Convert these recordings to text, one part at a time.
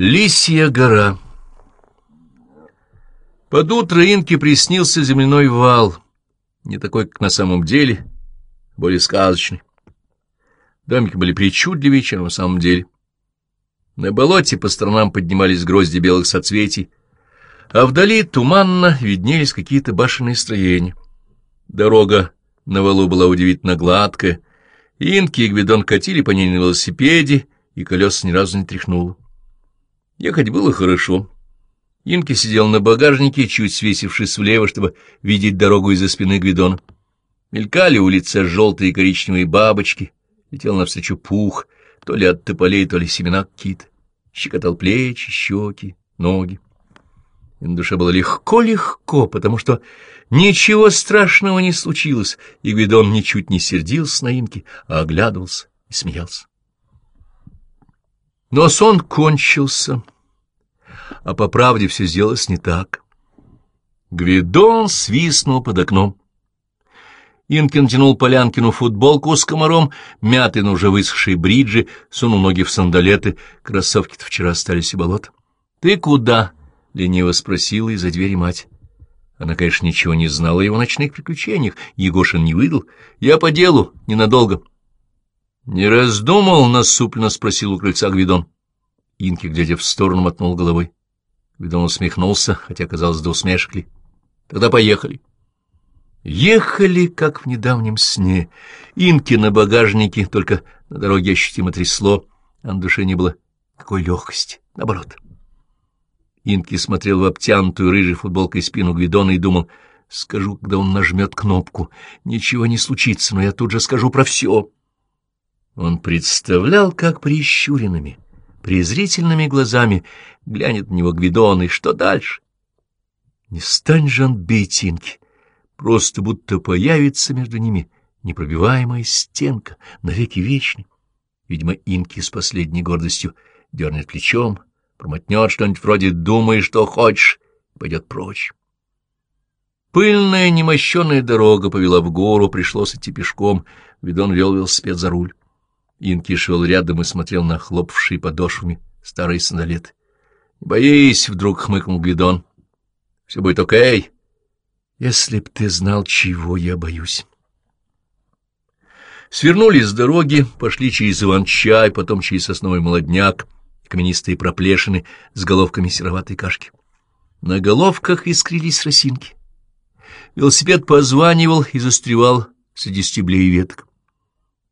Лисья гора Под утро Инке приснился земляной вал, не такой, как на самом деле, более сказочный. Домики были причудливее, чем на самом деле. На болоте по сторонам поднимались грозди белых соцветий, а вдали туманно виднелись какие-то башенные строения. Дорога на валу была удивительно гладкая, Инки и Гвидон катили по ней на велосипеде, и колеса ни разу не тряхнуло. Ехать было хорошо. Инки сидел на багажнике, чуть свесившись влево, чтобы видеть дорогу из-за спины Гвидона. Мелькали улицы желтые и коричневые бабочки, летел навстречу пух, то ли от тополей, то ли семена какие-то. Щекотал плечи, щеки, ноги. И на душе было легко-легко, потому что ничего страшного не случилось, и Гвидон ничуть не сердился на Инки, а оглядывался и смеялся. Но сон кончился, а по правде все сделалось не так. Гвидон свистнул под окном. Инкин тянул Полянкину футболку с комаром, мятый, но уже высохшие бриджи, сунул ноги в сандалеты, кроссовки-то вчера остались и болот. — Ты куда? — лениво спросила из-за двери мать. Она, конечно, ничего не знала о его ночных приключениях, Егошин не выдал. — Я по делу, ненадолго. —— Не раздумал? — насупленно спросил у крыльца Гвидон. Инки, глядя в сторону, мотнул головой. Гвидон усмехнулся, хотя казалось до усмешек ли. — Тогда поехали. Ехали, как в недавнем сне. Инки на багажнике, только на дороге ощутимо трясло, а на душе не было какой легкости, наоборот. Инки смотрел в обтянутую рыжей футболкой спину Гвидона и думал, скажу, когда он нажмет кнопку, ничего не случится, но я тут же скажу про все. Он представлял, как прищуренными, презрительными глазами глянет на него Гвидон, и что дальше? Не стань же он бить Инки, просто будто появится между ними непробиваемая стенка, навеки вечный. Видимо, Инки с последней гордостью дернет плечом, промотнет что-нибудь вроде «думай, что хочешь», пойдет прочь. Пыльная, немощенная дорога повела в гору, пришлось идти пешком, Видон вел велосипед за руль. Инки шел рядом и смотрел на хлопавшие подошвами старые сандалеты. — боись, — вдруг хмыкнул Гвидон. — Все будет окей. — Если б ты знал, чего я боюсь. Свернули с дороги, пошли через Иван-чай, потом через сосновый молодняк, каменистые проплешины с головками сероватой кашки. На головках искрились росинки. Велосипед позванивал и застревал среди стеблей и веток.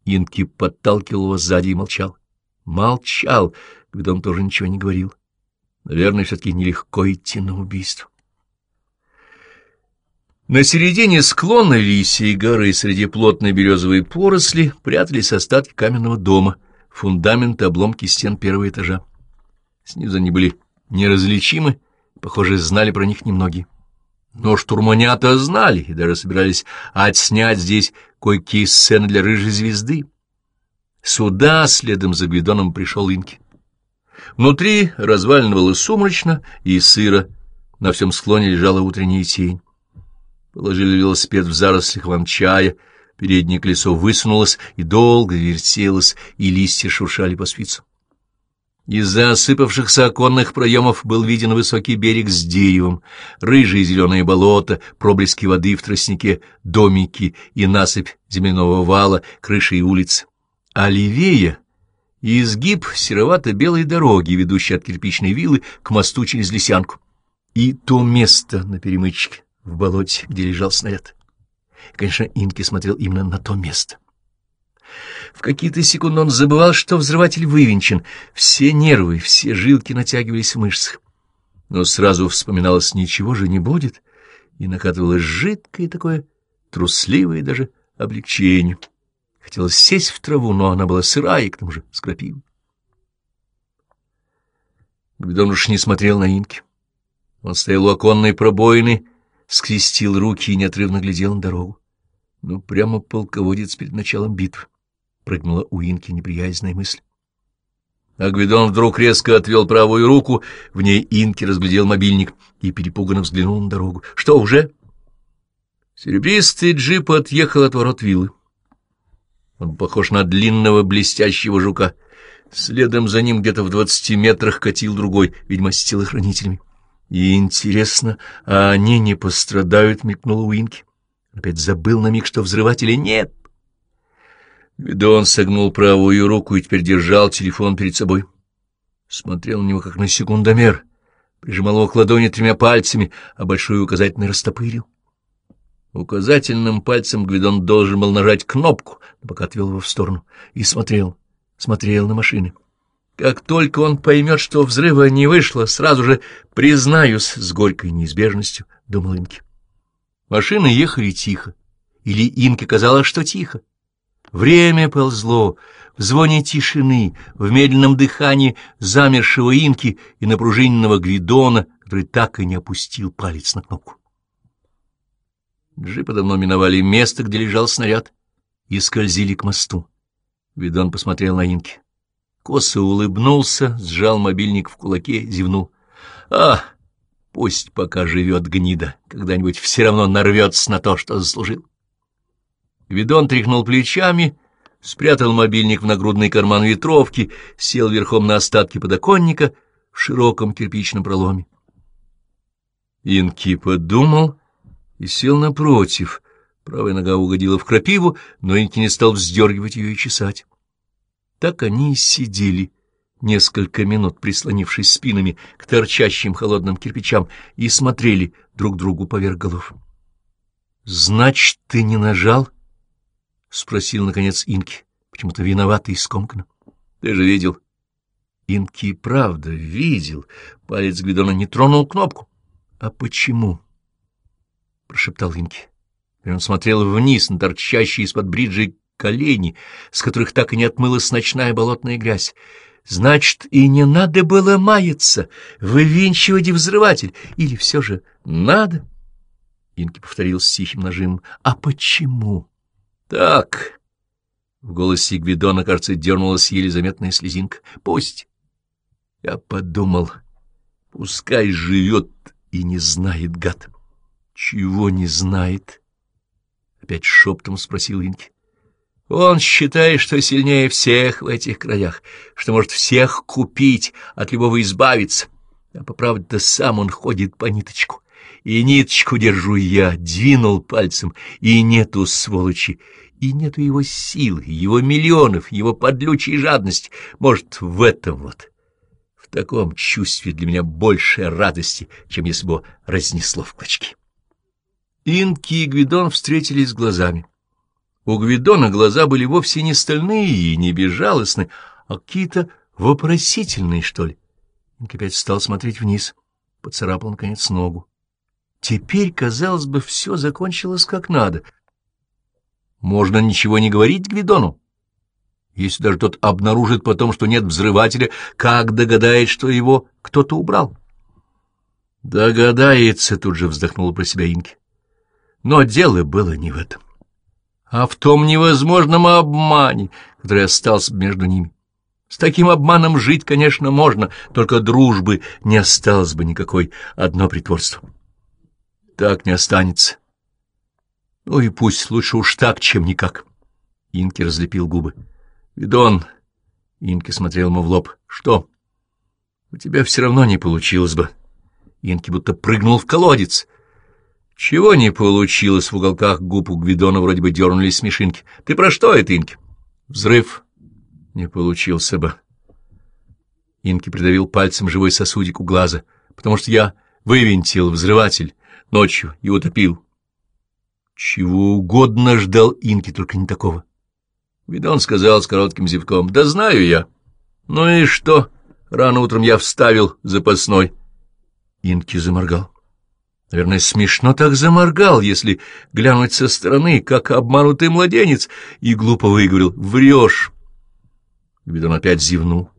Инки подталкивал его сзади и молчал. Молчал, когда он тоже ничего не говорил. Наверное, все-таки нелегко идти на убийство. На середине склона Лисии горы среди плотной березовой поросли прятались остатки каменного дома, фундамент обломки стен первого этажа. Снизу они были неразличимы, похоже, знали про них немногие. Но штурманята знали и даже собирались отснять здесь кое-какие сцены для рыжей звезды. Сюда следом за Гвидоном пришел Инки. Внутри развалина было сумрачно и сыро, на всем склоне лежала утренняя тень. Положили велосипед в зарослях ван-чая, переднее колесо высунулось и долго вертелось, и листья шуршали по спицам. Из-за осыпавшихся оконных проемов был виден высокий берег с деревом, рыжие зеленые болота, проблески воды в тростнике, домики и насыпь земляного вала, крыши и улицы. А левее — изгиб серовато-белой дороги, ведущей от кирпичной виллы к мосту через Лисянку. И то место на перемычке, в болоте, где лежал снаряд. Конечно, Инки смотрел именно на то место. В какие-то секунды он забывал, что взрыватель вывинчен. Все нервы, все жилки натягивались в мышцах. Но сразу вспоминалось, ничего же не будет, и накатывалось жидкое такое, трусливое даже облегчение. Хотелось сесть в траву, но она была сырая и к тому же с крапивой. Гвидон уж не смотрел на инки. Он стоял у оконной пробоины, скрестил руки и неотрывно глядел на дорогу. Ну, прямо полководец перед началом битвы прыгнула у Инки неприязненная мысль. А Гвидон вдруг резко отвел правую руку, в ней Инки разглядел мобильник и перепуганно взглянул на дорогу. — Что, уже? Серебристый джип отъехал от ворот виллы. Он похож на длинного блестящего жука. Следом за ним где-то в двадцати метрах катил другой, видимо, с телохранителями. И интересно, а они не пострадают, мелькнула Уинки. Опять забыл на миг, что взрывателя нет. Видон согнул правую руку и теперь держал телефон перед собой. Смотрел на него, как на секундомер, прижимал его к ладони тремя пальцами, а большой указательный растопырил. Указательным пальцем Гвидон должен был нажать кнопку, но пока отвел его в сторону, и смотрел, смотрел на машины. Как только он поймет, что взрыва не вышло, сразу же признаюсь с горькой неизбежностью, — думал Инки. Машины ехали тихо, или Инке казалось, что тихо. Время ползло, в звоне тишины, в медленном дыхании замершего Инки и напружиненного Гвидона, который так и не опустил палец на кнопку. Джипы давно миновали место, где лежал снаряд, и скользили к мосту. Видон посмотрел на Инки. Косо улыбнулся, сжал мобильник в кулаке, зевнул. «А, пусть пока живет гнида, когда-нибудь все равно нарвется на то, что заслужил». Видон тряхнул плечами, спрятал мобильник в нагрудный карман ветровки, сел верхом на остатки подоконника в широком кирпичном проломе. Инки подумал и сел напротив. Правая нога угодила в крапиву, но Инки не стал вздергивать ее и чесать. Так они и сидели несколько минут, прислонившись спинами к торчащим холодным кирпичам, и смотрели друг другу поверх голов. — Значит, ты не нажал? — спросил, наконец, Инки, почему-то виноватый и скомканно. — Ты же видел. Инки правда видел. Палец Гвидона не тронул кнопку. — А почему? —— прошептал Инки. И он смотрел вниз на торчащие из-под бриджи колени, с которых так и не отмылась ночная болотная грязь. Значит, и не надо было маяться, вывинчивать взрыватель. Или все же надо? Инки повторил с тихим нажимом. А почему? Так. В голосе Гвидона, кажется, дернулась еле заметная слезинка. Пусть. Я подумал, пускай живет и не знает гад. Чего не знает? Опять шептом спросил Инки. Он считает, что сильнее всех в этих краях, что может всех купить, от любого избавиться. А по правде-то сам он ходит по ниточку. И ниточку держу я, двинул пальцем, и нету сволочи, и нету его сил, его миллионов, его подлючей жадности. Может, в этом вот, в таком чувстве для меня больше радости, чем если бы разнесло в клочки. Инки и Гвидон встретились глазами. У Гвидона глаза были вовсе не стальные и не безжалостные, а какие-то вопросительные, что ли. Инки опять стал смотреть вниз, поцарапал, наконец, ногу. Теперь, казалось бы, все закончилось как надо. Можно ничего не говорить Гвидону. Если даже тот обнаружит потом, что нет взрывателя, как догадает, что его кто-то убрал? Догадается, тут же вздохнула про себя Инки. Но дело было не в этом, а в том невозможном обмане, который остался между ними. С таким обманом жить, конечно, можно, только дружбы не осталось бы никакой, одно притворство. Так не останется. Ну и пусть лучше уж так, чем никак. Инки разлепил губы. Видон, Инки смотрел ему в лоб. Что? У тебя все равно не получилось бы. Инки будто прыгнул в колодец. Чего не получилось в уголках губ у Гвидона вроде бы дернулись смешинки. Ты про что это, Инки? Взрыв не получился бы. Инки придавил пальцем живой сосудик у глаза, потому что я вывинтил взрыватель ночью и утопил. Чего угодно ждал Инки, только не такого. Гвидон сказал с коротким зевком, «Да знаю я». «Ну и что? Рано утром я вставил запасной». Инки заморгал. Наверное, смешно так заморгал, если глянуть со стороны, как обманутый младенец, и глупо выговорил «Врешь!». Видон опять зевнул,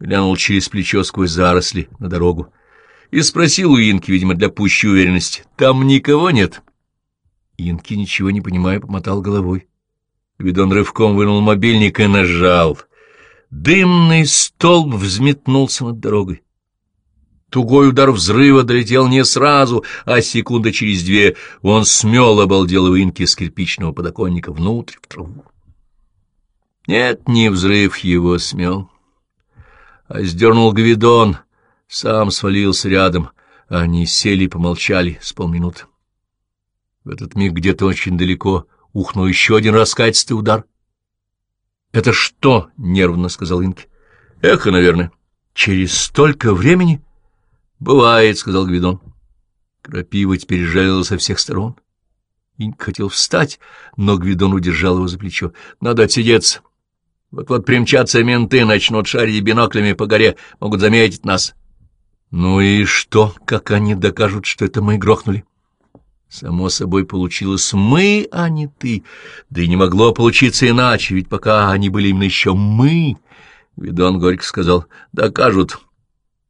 глянул через плечо сквозь заросли на дорогу и спросил у Инки, видимо, для пущей уверенности, «Там никого нет?» Инки, ничего не понимая, помотал головой. Видон рывком вынул мобильник и нажал. Дымный столб взметнулся над дорогой. Тугой удар взрыва долетел не сразу, а секунда через две он смел обалделого инки с кирпичного подоконника внутрь, в траву. Нет, не взрыв его смел. а сдернул Гвидон, сам свалился рядом. Они сели и помолчали с полминуты. В этот миг где-то очень далеко ухнул еще один раскатистый удар. — Это что? — нервно сказал Инки. — Эхо, наверное. — Через столько времени? — Бывает, — сказал Гвидон. Крапива теперь жалила со всех сторон. Инк хотел встать, но Гвидон удержал его за плечо. — Надо отсидеться. Вот-вот примчатся менты, начнут шарить биноклями по горе, могут заметить нас. — Ну и что, как они докажут, что это мы грохнули? — Само собой получилось мы, а не ты. Да и не могло получиться иначе, ведь пока они были именно еще мы. Гвидон горько сказал, — докажут.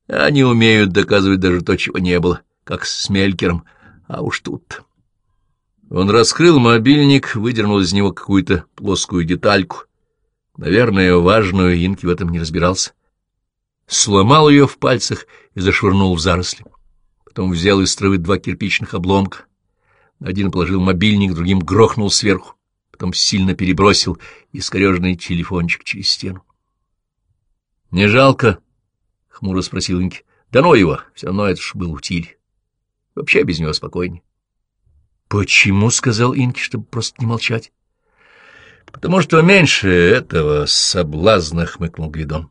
Они умеют доказывать даже то, чего не было, как с Мелькером, а уж тут... Он раскрыл мобильник, выдернул из него какую-то плоскую детальку. Наверное, важную Инки в этом не разбирался. Сломал ее в пальцах и зашвырнул в заросли. Потом взял из травы два кирпичных обломка. Один положил мобильник, другим грохнул сверху. Потом сильно перебросил искореженный телефончик через стену. — Не жалко? — хмуро спросил Инки. — Да ну его, все равно это ж был утиль. Вообще без него спокойнее. «Почему?» — сказал Инки, чтобы просто не молчать. «Потому что меньше этого соблазна», — хмыкнул Гвидон.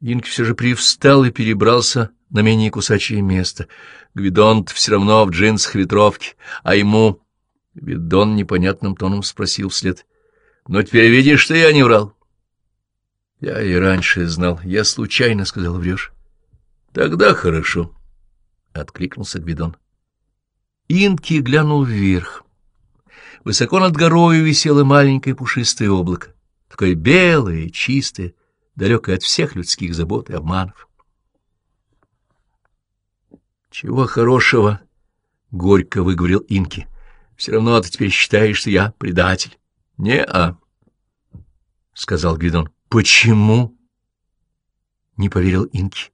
Инки все же привстал и перебрался на менее кусачее место. Гвидон все равно в джинсах ветровки, а ему... Гвидон непонятным тоном спросил вслед. «Но теперь видишь, что я не врал». «Я и раньше знал. Я случайно сказал, врешь». «Тогда хорошо», — откликнулся Гвидон. Инки глянул вверх. Высоко над горою висело маленькое пушистое облако, такое белое и чистое, далекое от всех людских забот и обманов. «Чего хорошего?» — горько выговорил Инки. «Все равно ты теперь считаешь, что я предатель». «Не-а», — сказал Гвидон. «Почему?» — не поверил Инки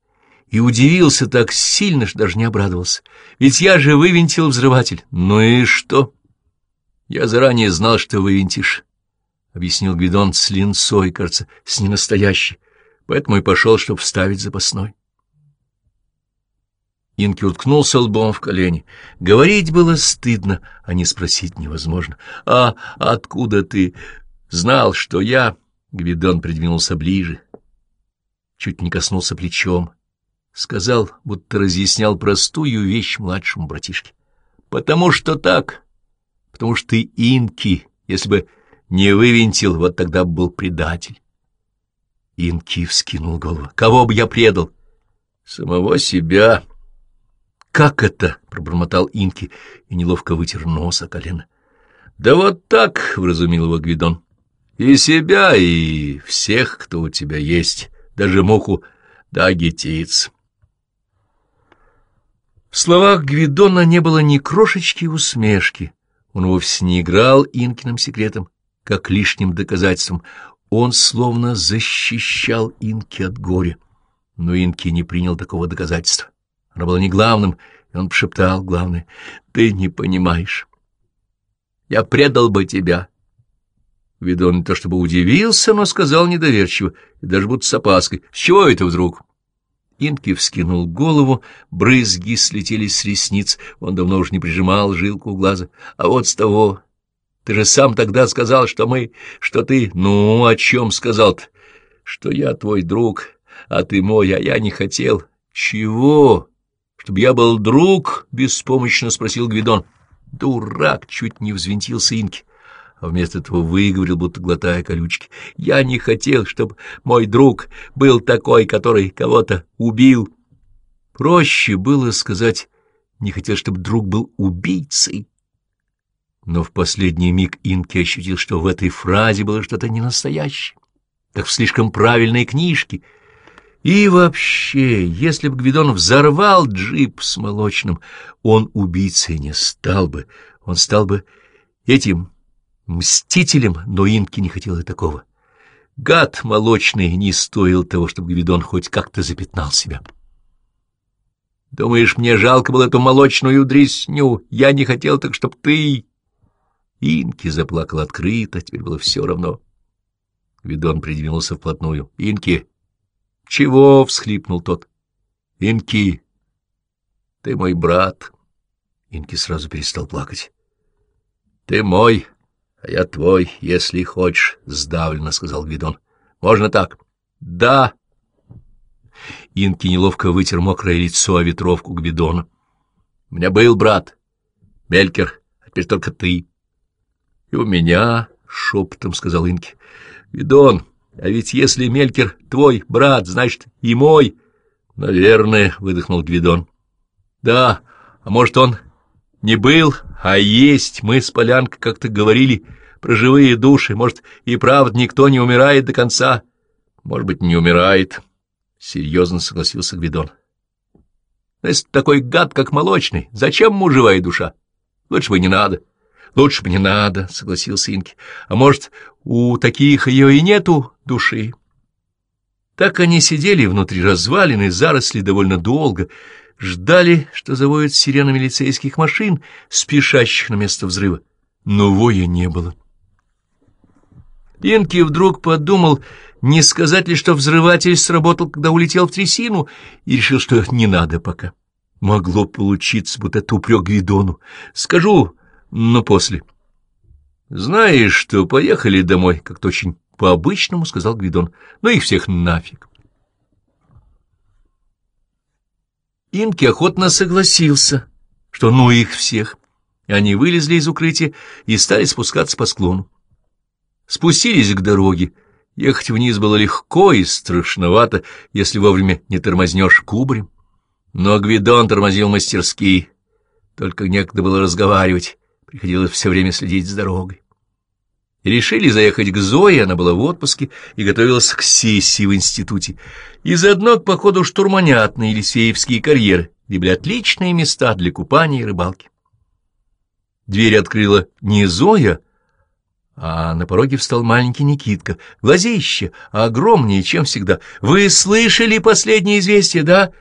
и удивился так сильно, что даже не обрадовался. Ведь я же вывинтил взрыватель. Ну и что? Я заранее знал, что вывинтишь, — объяснил Гвидон с линцой, кажется, с ненастоящей. Поэтому и пошел, чтобы вставить запасной. Инки уткнулся лбом в колени. Говорить было стыдно, а не спросить невозможно. — А откуда ты знал, что я... Гвидон придвинулся ближе, чуть не коснулся плечом, сказал, будто разъяснял простую вещь младшему братишке. — Потому что так. Потому что ты инки. Если бы не вывинтил, вот тогда бы был предатель. Инки вскинул голову. — Кого бы я предал? — Самого себя. — Как это? — пробормотал Инки и неловко вытер нос о колено. — Да вот так, — вразумил его Гвидон. — И себя, и всех, кто у тебя есть, даже муху да гетиц. В словах Гвидона не было ни крошечки усмешки. Он вовсе не играл Инкиным секретом, как лишним доказательством. Он словно защищал Инки от горя. Но Инки не принял такого доказательства. Оно было не главным, и он пошептал главное. «Ты не понимаешь. Я предал бы тебя». Гвидон не то чтобы удивился, но сказал недоверчиво, и даже будто с опаской. «С чего это вдруг?» Инки вскинул голову, брызги слетели с ресниц, он давно уж не прижимал жилку у глаза. А вот с того... Ты же сам тогда сказал, что мы... что ты... Ну, о чем сказал-то? Что я твой друг, а ты мой, а я не хотел. Чего? Чтобы я был друг? Беспомощно спросил Гвидон. Дурак! Чуть не взвинтился Инки а вместо этого выговорил, будто глотая колючки. «Я не хотел, чтобы мой друг был такой, который кого-то убил». Проще было сказать, не хотел, чтобы друг был убийцей. Но в последний миг Инки ощутил, что в этой фразе было что-то ненастоящее, как в слишком правильной книжке. И вообще, если бы Гвидон взорвал джип с молочным, он убийцей не стал бы, он стал бы этим мстителем, но Инки не хотела такого. Гад молочный не стоил того, чтобы Гвидон хоть как-то запятнал себя. Думаешь, мне жалко было эту молочную дресню? Я не хотел так, чтоб ты... Инки заплакал открыто, теперь было все равно. Гвидон придвинулся вплотную. Инки, — Чего? — всхлипнул тот. — Инки, ты мой брат. Инки сразу перестал плакать. — Ты мой, а я твой, если хочешь, — сдавленно сказал Гвидон. — Можно так? — Да. Инки неловко вытер мокрое лицо о ветровку Гвидона. — У меня был брат, Белькер, а теперь только ты. — У меня, — шепотом сказал Инки. — Гвидон, а ведь если Мелькер твой брат, значит, и мой. — Наверное, — выдохнул Гвидон. — Да, а может, он не был, а есть. Мы с Полянкой как-то говорили про живые души. Может, и правда никто не умирает до конца. Может быть, не умирает, — серьезно согласился Гвидон. Но если такой гад, как молочный, зачем ему живая душа? Лучше бы не надо. Лучше бы не надо, — согласился Инки. А может, у таких ее и нету души? Так они сидели внутри развалины, заросли довольно долго, ждали, что завоют сирены милицейских машин, спешащих на место взрыва. Но воя не было. Инки вдруг подумал, не сказать ли, что взрыватель сработал, когда улетел в трясину, и решил, что не надо пока. Могло получиться, будто это упрек Гвидону. Скажу, но после. Знаешь что, поехали домой, как-то очень по-обычному, — сказал Гвидон. Ну их всех нафиг. Инки охотно согласился, что ну их всех. И они вылезли из укрытия и стали спускаться по склону. Спустились к дороге. Ехать вниз было легко и страшновато, если вовремя не тормознешь кубарем. Но Гвидон тормозил мастерски, только некогда было разговаривать, приходилось все время следить за дорогой. Решили заехать к Зое, она была в отпуске и готовилась к сессии в институте, и заодно к походу штурманят на Елисеевские карьеры, где были отличные места для купания и рыбалки. Дверь открыла не Зоя, а на пороге встал маленький Никитка, глазище, огромнее, чем всегда. «Вы слышали последнее известие, да?»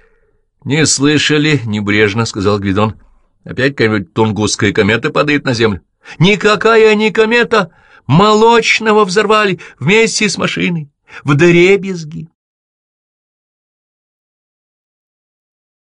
«Не слышали», — небрежно сказал Гвидон. «Опять какая-нибудь тунгусская комета падает на землю». «Никакая не комета! Молочного взорвали вместе с машиной, в дребезги!»